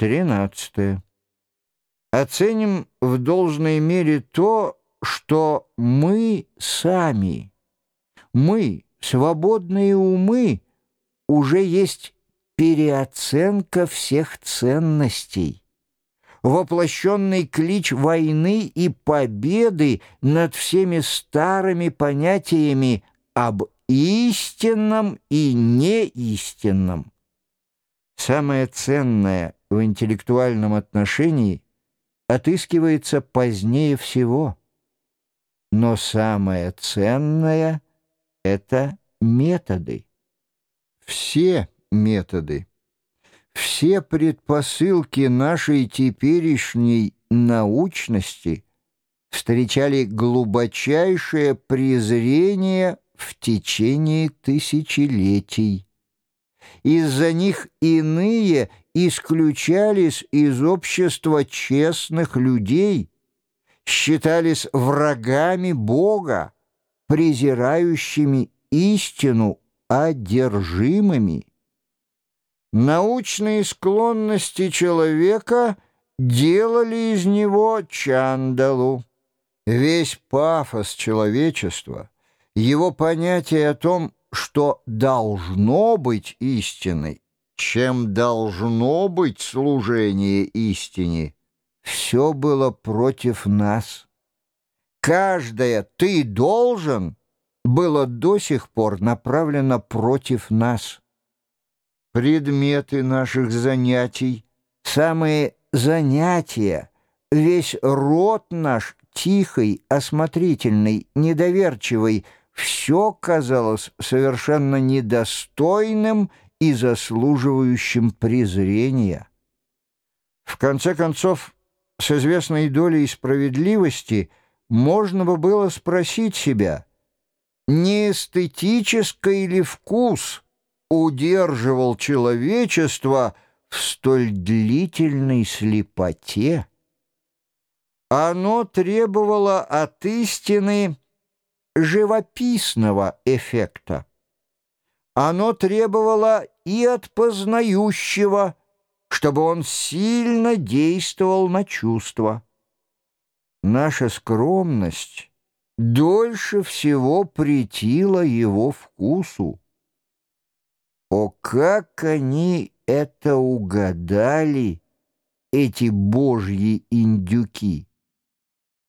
Тринадцатое. Оценим в должной мере то, что мы сами, мы, свободные умы, уже есть переоценка всех ценностей, воплощенный клич войны и победы над всеми старыми понятиями об истинном и неистинном. Самое ценное в интеллектуальном отношении отыскивается позднее всего. Но самое ценное — это методы. Все методы, все предпосылки нашей теперешней научности встречали глубочайшее презрение в течение тысячелетий. Из-за них иные исключались из общества честных людей, считались врагами Бога, презирающими истину, одержимыми. Научные склонности человека делали из него чандалу. Весь пафос человечества, его понятие о том, что должно быть истиной, чем должно быть служение истине, все было против нас. Каждое «ты должен» было до сих пор направлено против нас. Предметы наших занятий, самые занятия, весь род наш тихий, осмотрительный, недоверчивый — все казалось совершенно недостойным и заслуживающим презрения. В конце концов, с известной долей справедливости можно бы было спросить себя, не эстетический ли вкус удерживал человечество в столь длительной слепоте? Оно требовало от истины живописного эффекта. Оно требовало и от познающего, чтобы он сильно действовал на чувства. Наша скромность дольше всего претила его вкусу. О, как они это угадали, эти божьи индюки!